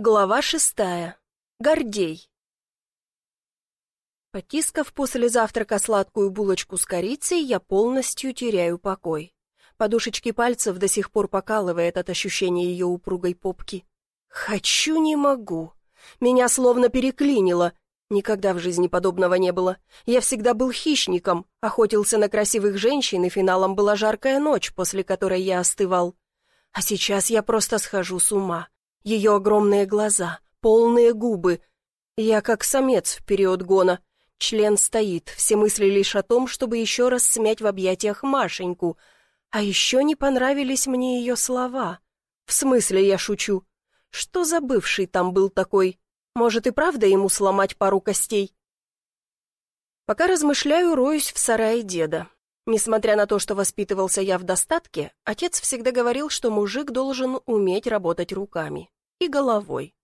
Глава шестая. Гордей. Потискав после завтрака сладкую булочку с корицей, я полностью теряю покой. Подушечки пальцев до сих пор покалывает от ощущения ее упругой попки. Хочу, не могу. Меня словно переклинило. Никогда в жизни подобного не было. Я всегда был хищником, охотился на красивых женщин, и финалом была жаркая ночь, после которой я остывал. А сейчас я просто схожу с ума. Ее огромные глаза, полные губы. Я как самец в период гона. Член стоит, все мысли лишь о том, чтобы еще раз смять в объятиях Машеньку. А еще не понравились мне ее слова. В смысле я шучу? Что за бывший там был такой? Может и правда ему сломать пару костей? Пока размышляю, роюсь в сарае деда. Несмотря на то, что воспитывался я в достатке, отец всегда говорил, что мужик должен уметь работать руками и головой.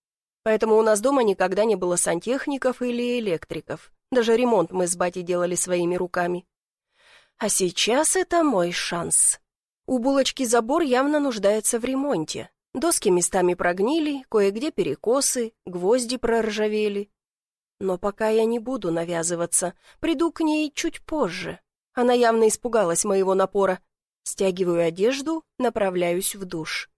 Поэтому у нас дома никогда не было сантехников или электриков. Даже ремонт мы с батей делали своими руками. А сейчас это мой шанс. У булочки забор явно нуждается в ремонте. Доски местами прогнили, кое-где перекосы, гвозди проржавели. Но пока я не буду навязываться, приду к ней чуть позже, она явно испугалась моего напора. Стягиваю одежду, направляюсь в душ.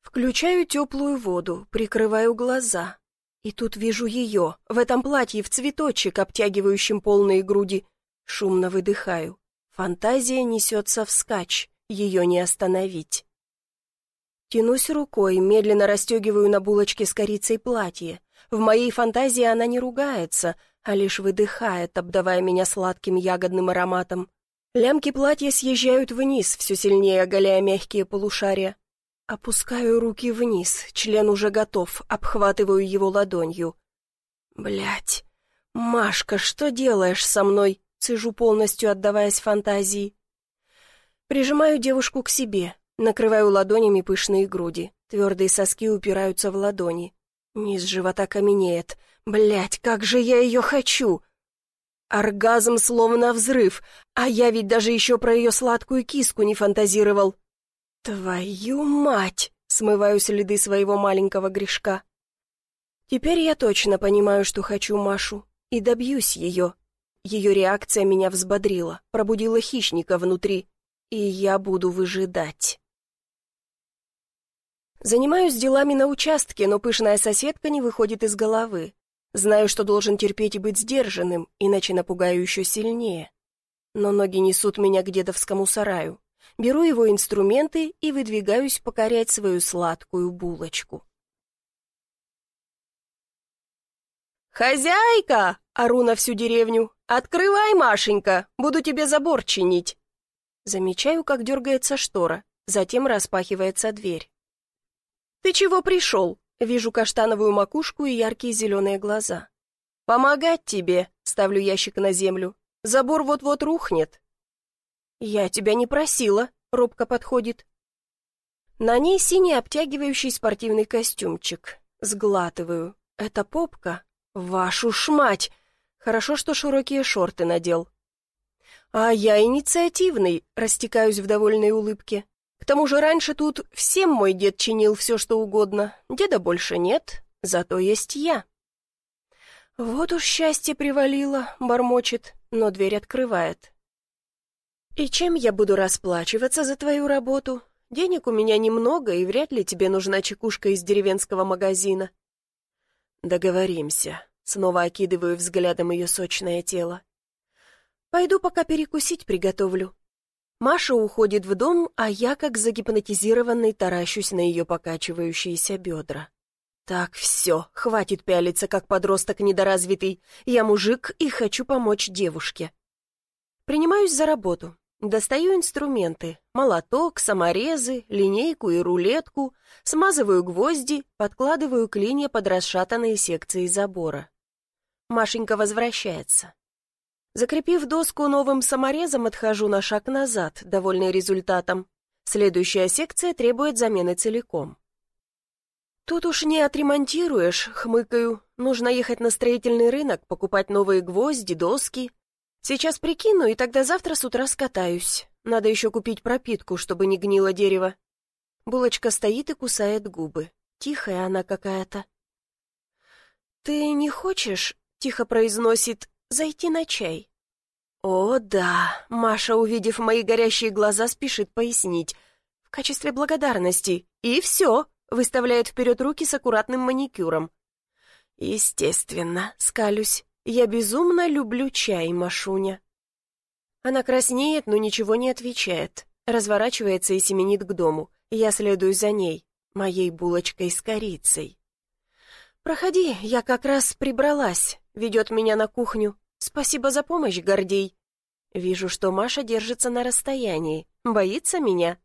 Включаю теплую воду, прикрываю глаза. И тут вижу ее, в этом платье в цветочек, обтягивающем полные груди. Шумно выдыхаю. Фантазия несется вскачь, ее не остановить. Тянусь рукой, медленно расстегиваю на булочке с корицей платье. В моей фантазии она не ругается, а лишь выдыхает, обдавая меня сладким ягодным ароматом. Лямки платья съезжают вниз, все сильнее оголяя мягкие полушария. Опускаю руки вниз, член уже готов, обхватываю его ладонью. Блять, Машка, что делаешь со мной? Цежу полностью, отдаваясь фантазии. Прижимаю девушку к себе, накрываю ладонями пышные груди. Твердые соски упираются в ладони. Низ живота каменеет. Блять, как же я ее хочу! Оргазм словно взрыв, а я ведь даже еще про ее сладкую киску не фантазировал. Твою мать! Смываю следы своего маленького грешка. Теперь я точно понимаю, что хочу Машу, и добьюсь ее. Ее реакция меня взбодрила, пробудила хищника внутри, и я буду выжидать. Занимаюсь делами на участке, но пышная соседка не выходит из головы. Знаю, что должен терпеть и быть сдержанным, иначе напугаю еще сильнее. Но ноги несут меня к дедовскому сараю. Беру его инструменты и выдвигаюсь покорять свою сладкую булочку. «Хозяйка!» — ору на всю деревню. «Открывай, Машенька! Буду тебе забор чинить!» Замечаю, как дергается штора, затем распахивается дверь. «Ты чего пришел?» Вижу каштановую макушку и яркие зеленые глаза. «Помогать тебе!» — ставлю ящик на землю. «Забор вот-вот рухнет». «Я тебя не просила», — робко подходит. На ней синий обтягивающий спортивный костюмчик. Сглатываю. Это попка? Вашу ж мать! Хорошо, что широкие шорты надел. А я инициативный, растекаюсь в довольной улыбке. Тому же раньше тут всем мой дед чинил все, что угодно. Деда больше нет, зато есть я. Вот уж счастье привалило, бормочет, но дверь открывает. И чем я буду расплачиваться за твою работу? Денег у меня немного, и вряд ли тебе нужна чекушка из деревенского магазина. Договоримся. Снова окидываю взглядом ее сочное тело. Пойду пока перекусить приготовлю. Маша уходит в дом, а я, как загипнотизированный, таращусь на ее покачивающиеся бедра. Так, все, хватит пялиться, как подросток недоразвитый. Я мужик и хочу помочь девушке. Принимаюсь за работу. Достаю инструменты. Молоток, саморезы, линейку и рулетку. Смазываю гвозди, подкладываю клинья под расшатанные секции забора. Машенька возвращается. Закрепив доску новым саморезом, отхожу на шаг назад, довольный результатом. Следующая секция требует замены целиком. Тут уж не отремонтируешь, хмыкаю. Нужно ехать на строительный рынок, покупать новые гвозди, доски. Сейчас прикину, и тогда завтра с утра скатаюсь. Надо еще купить пропитку, чтобы не гнило дерево. Булочка стоит и кусает губы. Тихая она какая-то. «Ты не хочешь, — тихо произносит, — зайти на чай?» «О, да!» — Маша, увидев мои горящие глаза, спешит пояснить. «В качестве благодарности. И все!» — выставляет вперед руки с аккуратным маникюром. «Естественно, скалюсь. Я безумно люблю чай, Машуня». Она краснеет, но ничего не отвечает. Разворачивается и семенит к дому. Я следую за ней, моей булочкой с корицей. «Проходи, я как раз прибралась», — ведет меня на кухню. «Спасибо за помощь, Гордей». Вижу, что Маша держится на расстоянии, боится меня.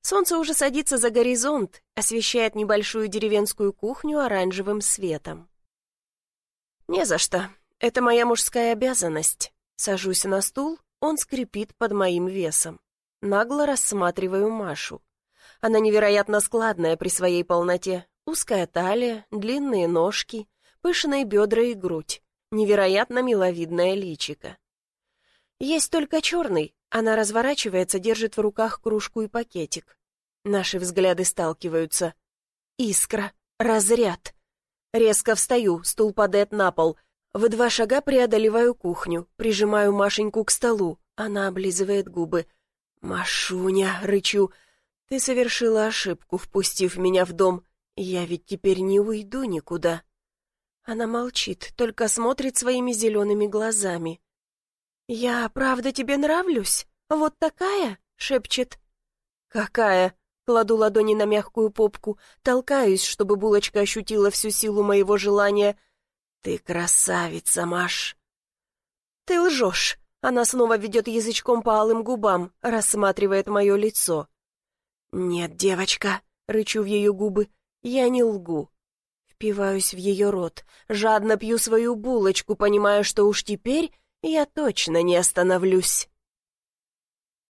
Солнце уже садится за горизонт, освещает небольшую деревенскую кухню оранжевым светом. «Не за что. Это моя мужская обязанность». Сажусь на стул, он скрипит под моим весом. Нагло рассматриваю Машу. Она невероятно складная при своей полноте. Узкая талия, длинные ножки, пышные бедра и грудь. Невероятно миловидное личико. Есть только черный. Она разворачивается, держит в руках кружку и пакетик. Наши взгляды сталкиваются. Искра. Разряд. Резко встаю, стул падает на пол. В два шага преодолеваю кухню, прижимаю Машеньку к столу. Она облизывает губы. «Машуня!» — рычу. «Ты совершила ошибку, впустив меня в дом. Я ведь теперь не уйду никуда». Она молчит, только смотрит своими зелеными глазами. «Я правда тебе нравлюсь? Вот такая?» — шепчет. «Какая?» Кладу ладони на мягкую попку, толкаюсь, чтобы булочка ощутила всю силу моего желания. «Ты красавица, Маш!» «Ты лжешь!» Она снова ведет язычком по алым губам, рассматривает мое лицо. «Нет, девочка!» — рычу в ее губы. «Я не лгу!» Впиваюсь в ее рот, жадно пью свою булочку, понимая, что уж теперь я точно не остановлюсь.